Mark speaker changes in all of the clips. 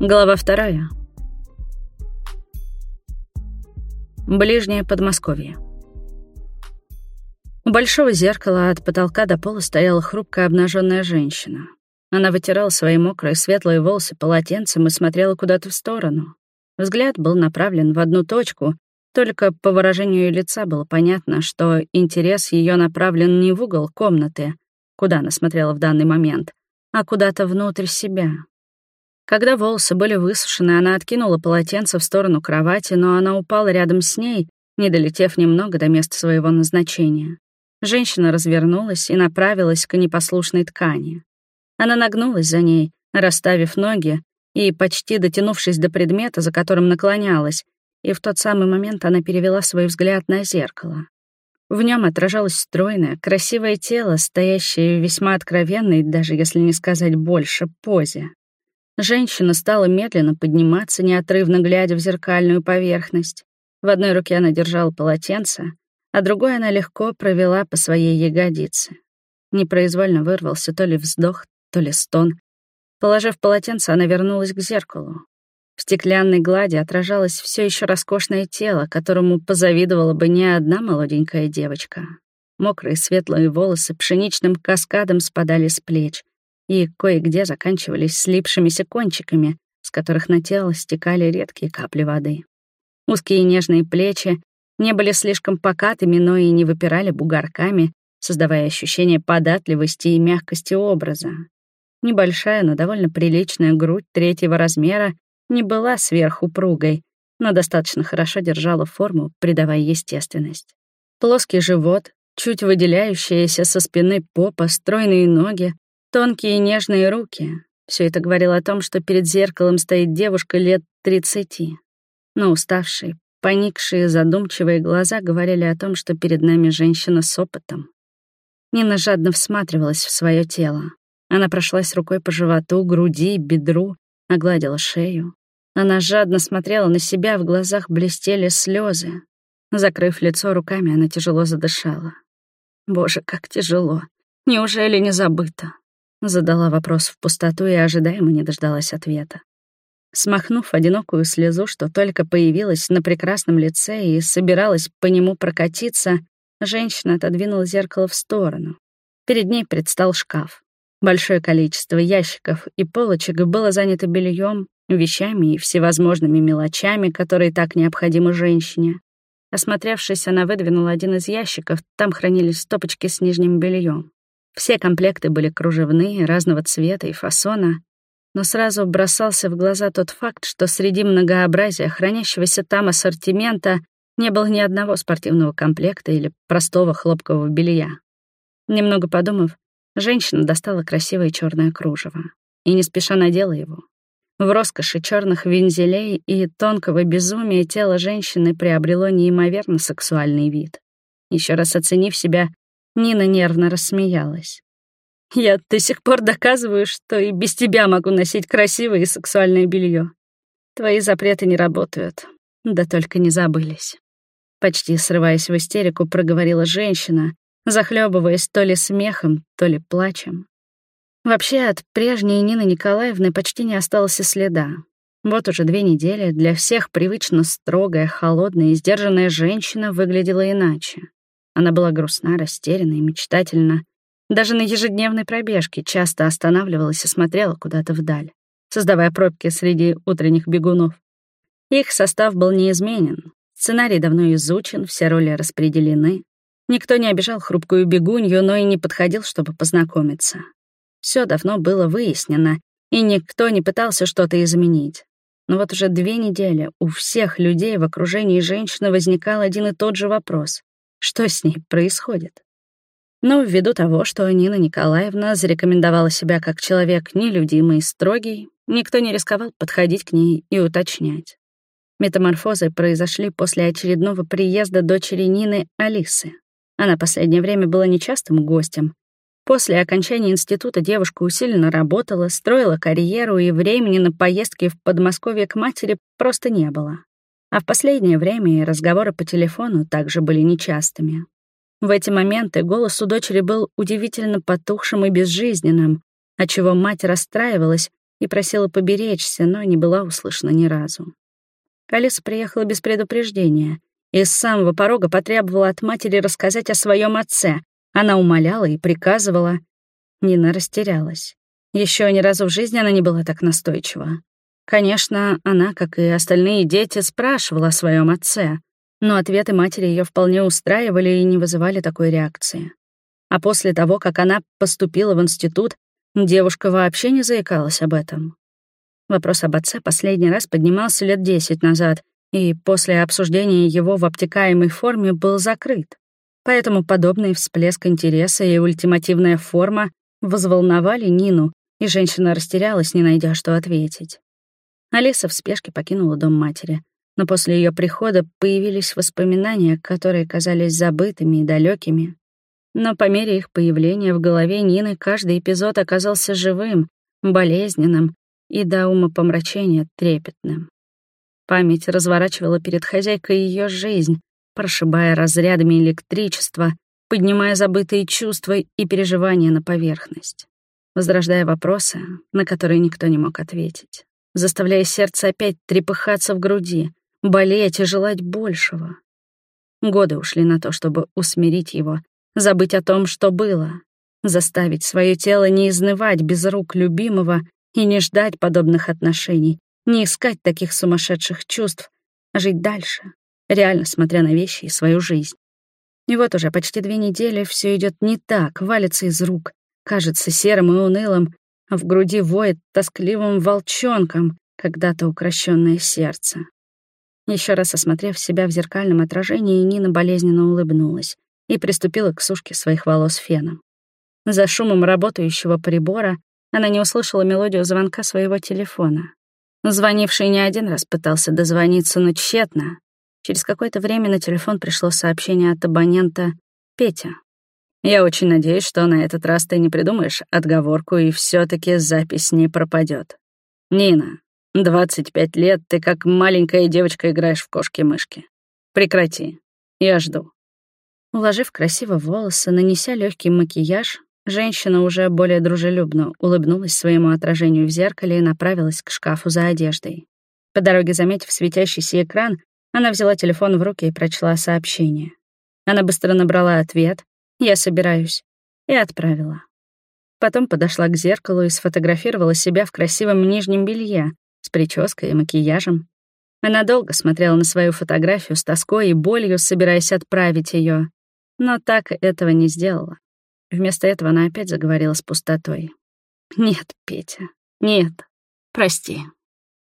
Speaker 1: Глава вторая. Ближнее Подмосковье. У большого зеркала от потолка до пола стояла хрупкая обнаженная женщина. Она вытирала свои мокрые светлые волосы полотенцем и смотрела куда-то в сторону. Взгляд был направлен в одну точку, только по выражению лица было понятно, что интерес ее направлен не в угол комнаты, куда она смотрела в данный момент, а куда-то внутрь себя. Когда волосы были высушены, она откинула полотенце в сторону кровати, но она упала рядом с ней, не долетев немного до места своего назначения. Женщина развернулась и направилась к непослушной ткани. Она нагнулась за ней, расставив ноги, и, почти дотянувшись до предмета, за которым наклонялась, и в тот самый момент она перевела свой взгляд на зеркало. В нем отражалось стройное, красивое тело, стоящее в весьма откровенной, даже если не сказать больше, позе. Женщина стала медленно подниматься, неотрывно глядя в зеркальную поверхность. В одной руке она держала полотенце, а другой она легко провела по своей ягодице. Непроизвольно вырвался то ли вздох, то ли стон. Положив полотенце, она вернулась к зеркалу. В стеклянной глади отражалось все еще роскошное тело, которому позавидовала бы не одна молоденькая девочка. Мокрые светлые волосы пшеничным каскадом спадали с плеч и кое-где заканчивались слипшимися кончиками, с которых на тело стекали редкие капли воды. Узкие нежные плечи не были слишком покатыми, но и не выпирали бугорками, создавая ощущение податливости и мягкости образа. Небольшая, но довольно приличная грудь третьего размера не была сверхупругой, но достаточно хорошо держала форму, придавая естественность. Плоский живот, чуть выделяющаяся со спины попа, стройные ноги, тонкие нежные руки — все это говорило о том, что перед зеркалом стоит девушка лет тридцати. Но уставшие, поникшие, задумчивые глаза говорили о том, что перед нами женщина с опытом. Нина жадно всматривалась в свое тело. Она прошлась рукой по животу, груди, бедру, огладила шею. Она жадно смотрела на себя, в глазах блестели слезы. Закрыв лицо руками, она тяжело задышала. «Боже, как тяжело! Неужели не забыто?» Задала вопрос в пустоту и ожидаемо не дождалась ответа. Смахнув одинокую слезу, что только появилась на прекрасном лице и собиралась по нему прокатиться, женщина отодвинула зеркало в сторону. Перед ней предстал шкаф. Большое количество ящиков и полочек было занято бельем, вещами и всевозможными мелочами, которые так необходимы женщине. Осмотревшись, она выдвинула один из ящиков, там хранились стопочки с нижним бельем. Все комплекты были кружевные, разного цвета и фасона, но сразу бросался в глаза тот факт, что среди многообразия хранящегося там ассортимента не было ни одного спортивного комплекта или простого хлопкового белья. Немного подумав, Женщина достала красивое черное кружево и не спеша надела его. В роскоши черных вензелей и тонкого безумия тело женщины приобрело неимоверно сексуальный вид. Еще раз оценив себя, Нина нервно рассмеялась. «Я до сих пор доказываю, что и без тебя могу носить красивое и сексуальное белье. Твои запреты не работают, да только не забылись». Почти срываясь в истерику, проговорила женщина, захлебываясь то ли смехом, то ли плачем. Вообще от прежней Нины Николаевны почти не осталось и следа. Вот уже две недели для всех привычно строгая, холодная и сдержанная женщина выглядела иначе. Она была грустна, растеряна и мечтательна. Даже на ежедневной пробежке часто останавливалась и смотрела куда-то вдаль, создавая пробки среди утренних бегунов. Их состав был неизменен. Сценарий давно изучен, все роли распределены, Никто не обижал хрупкую бегунью, но и не подходил, чтобы познакомиться. Все давно было выяснено, и никто не пытался что-то изменить. Но вот уже две недели у всех людей в окружении женщины возникал один и тот же вопрос. Что с ней происходит? Но ввиду того, что Нина Николаевна зарекомендовала себя как человек нелюдимый и строгий, никто не рисковал подходить к ней и уточнять. Метаморфозы произошли после очередного приезда дочери Нины Алисы. Она последнее время была нечастым гостем. После окончания института девушка усиленно работала, строила карьеру, и времени на поездки в Подмосковье к матери просто не было. А в последнее время и разговоры по телефону также были нечастыми. В эти моменты голос у дочери был удивительно потухшим и безжизненным, отчего мать расстраивалась и просила поберечься, но не была услышана ни разу. Алиса приехала без предупреждения и с самого порога потребовала от матери рассказать о своем отце. Она умоляла и приказывала. Нина растерялась. Еще ни разу в жизни она не была так настойчива. Конечно, она, как и остальные дети, спрашивала о своем отце, но ответы матери ее вполне устраивали и не вызывали такой реакции. А после того, как она поступила в институт, девушка вообще не заикалась об этом. Вопрос об отце последний раз поднимался лет десять назад, и после обсуждения его в обтекаемой форме был закрыт. Поэтому подобный всплеск интереса и ультимативная форма взволновали Нину, и женщина растерялась, не найдя, что ответить. Алиса в спешке покинула дом матери, но после ее прихода появились воспоминания, которые казались забытыми и далекими. Но по мере их появления в голове Нины каждый эпизод оказался живым, болезненным и до умопомрачения трепетным. Память разворачивала перед хозяйкой ее жизнь, прошибая разрядами электричества, поднимая забытые чувства и переживания на поверхность, возрождая вопросы, на которые никто не мог ответить, заставляя сердце опять трепыхаться в груди, болеть и желать большего. Годы ушли на то, чтобы усмирить его, забыть о том, что было, заставить свое тело не изнывать без рук любимого и не ждать подобных отношений, не искать таких сумасшедших чувств, а жить дальше, реально смотря на вещи и свою жизнь. И вот уже почти две недели все идет не так, валится из рук, кажется серым и унылым, а в груди воет тоскливым волчонком когда-то укращенное сердце. Еще раз осмотрев себя в зеркальном отражении, Нина болезненно улыбнулась и приступила к сушке своих волос феном. За шумом работающего прибора она не услышала мелодию звонка своего телефона. Звонивший не один раз пытался дозвониться, но тщетно. Через какое-то время на телефон пришло сообщение от абонента «Петя». «Я очень надеюсь, что на этот раз ты не придумаешь отговорку, и все таки запись не пропадет. Нина, 25 лет ты как маленькая девочка играешь в кошки-мышки. Прекрати. Я жду». Уложив красиво волосы, нанеся легкий макияж, Женщина уже более дружелюбно улыбнулась своему отражению в зеркале и направилась к шкафу за одеждой. По дороге, заметив светящийся экран, она взяла телефон в руки и прочла сообщение. Она быстро набрала ответ «Я собираюсь» и отправила. Потом подошла к зеркалу и сфотографировала себя в красивом нижнем белье с прической и макияжем. Она долго смотрела на свою фотографию с тоской и болью, собираясь отправить ее, но так этого не сделала. Вместо этого она опять заговорила с пустотой. «Нет, Петя, нет, прости».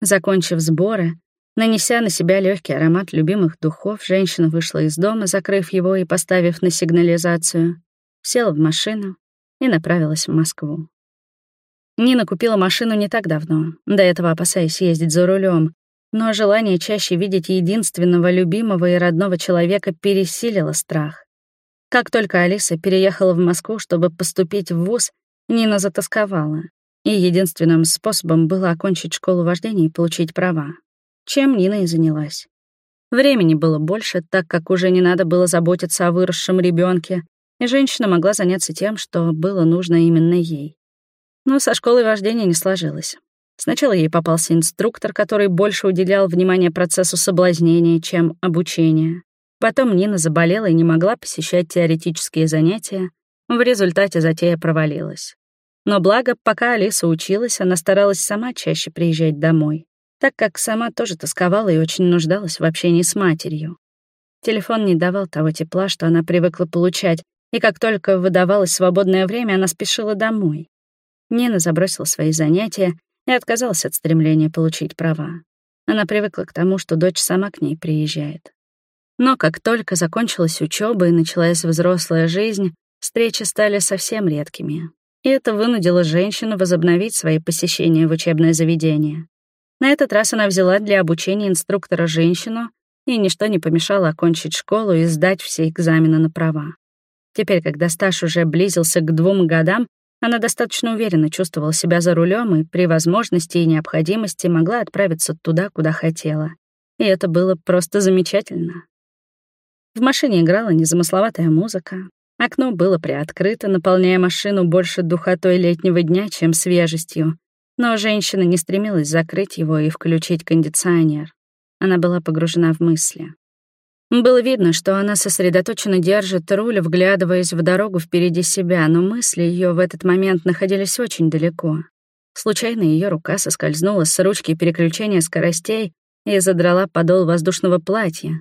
Speaker 1: Закончив сборы, нанеся на себя легкий аромат любимых духов, женщина вышла из дома, закрыв его и поставив на сигнализацию, села в машину и направилась в Москву. Нина купила машину не так давно, до этого опасаясь ездить за рулем, но желание чаще видеть единственного любимого и родного человека пересилило страх. Как только Алиса переехала в Москву, чтобы поступить в ВУЗ, Нина затасковала, и единственным способом было окончить школу вождения и получить права. Чем Нина и занялась. Времени было больше, так как уже не надо было заботиться о выросшем ребенке, и женщина могла заняться тем, что было нужно именно ей. Но со школой вождения не сложилось. Сначала ей попался инструктор, который больше уделял внимание процессу соблазнения, чем обучения. Потом Нина заболела и не могла посещать теоретические занятия. В результате затея провалилась. Но благо, пока Алиса училась, она старалась сама чаще приезжать домой, так как сама тоже тосковала и очень нуждалась в общении с матерью. Телефон не давал того тепла, что она привыкла получать, и как только выдавалось свободное время, она спешила домой. Нина забросила свои занятия и отказалась от стремления получить права. Она привыкла к тому, что дочь сама к ней приезжает. Но как только закончилась учеба и началась взрослая жизнь, встречи стали совсем редкими. И это вынудило женщину возобновить свои посещения в учебное заведение. На этот раз она взяла для обучения инструктора женщину, и ничто не помешало окончить школу и сдать все экзамены на права. Теперь, когда стаж уже близился к двум годам, она достаточно уверенно чувствовала себя за рулем и при возможности и необходимости могла отправиться туда, куда хотела. И это было просто замечательно. В машине играла незамысловатая музыка. Окно было приоткрыто, наполняя машину больше духотой летнего дня, чем свежестью. Но женщина не стремилась закрыть его и включить кондиционер. Она была погружена в мысли. Было видно, что она сосредоточенно держит руль, вглядываясь в дорогу впереди себя, но мысли ее в этот момент находились очень далеко. Случайно ее рука соскользнула с ручки переключения скоростей и задрала подол воздушного платья.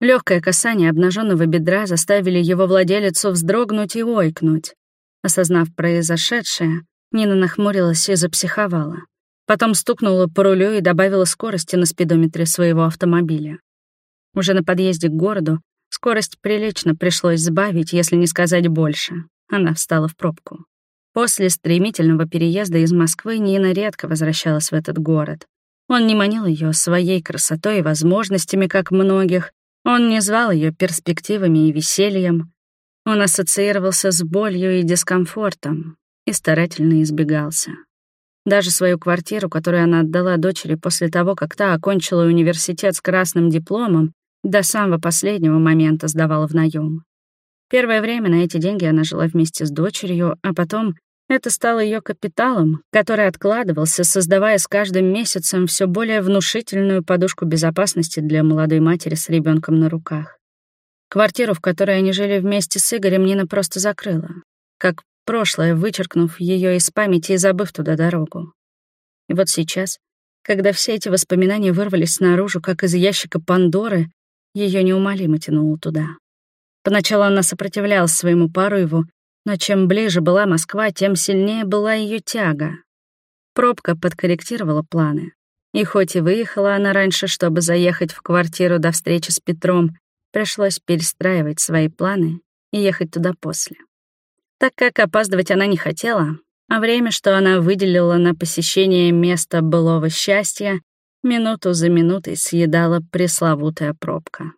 Speaker 1: Легкое касание обнаженного бедра заставили его владелицу вздрогнуть и ойкнуть. Осознав произошедшее, Нина нахмурилась и запсиховала. Потом стукнула по рулю и добавила скорости на спидометре своего автомобиля. Уже на подъезде к городу скорость прилично пришлось сбавить, если не сказать больше. Она встала в пробку. После стремительного переезда из Москвы Нина редко возвращалась в этот город. Он не манил ее своей красотой и возможностями, как многих. Он не звал ее перспективами и весельем. Он ассоциировался с болью и дискомфортом и старательно избегался. Даже свою квартиру, которую она отдала дочери после того, как та окончила университет с красным дипломом, до самого последнего момента сдавала в наем. Первое время на эти деньги она жила вместе с дочерью, а потом это стало ее капиталом, который откладывался, создавая с каждым месяцем все более внушительную подушку безопасности для молодой матери с ребенком на руках. Квартиру, в которой они жили вместе с Игорем, Нина просто закрыла, как прошлое, вычеркнув ее из памяти и забыв туда дорогу. И вот сейчас, когда все эти воспоминания вырвались наружу, как из ящика Пандоры, ее неумолимо тянуло туда. Поначалу она сопротивлялась своему порыву, но чем ближе была Москва, тем сильнее была ее тяга. Пробка подкорректировала планы. И хоть и выехала она раньше, чтобы заехать в квартиру до встречи с Петром, пришлось перестраивать свои планы и ехать туда после. Так как опаздывать она не хотела, а время, что она выделила на посещение места былого счастья, минуту за минутой съедала пресловутая пробка.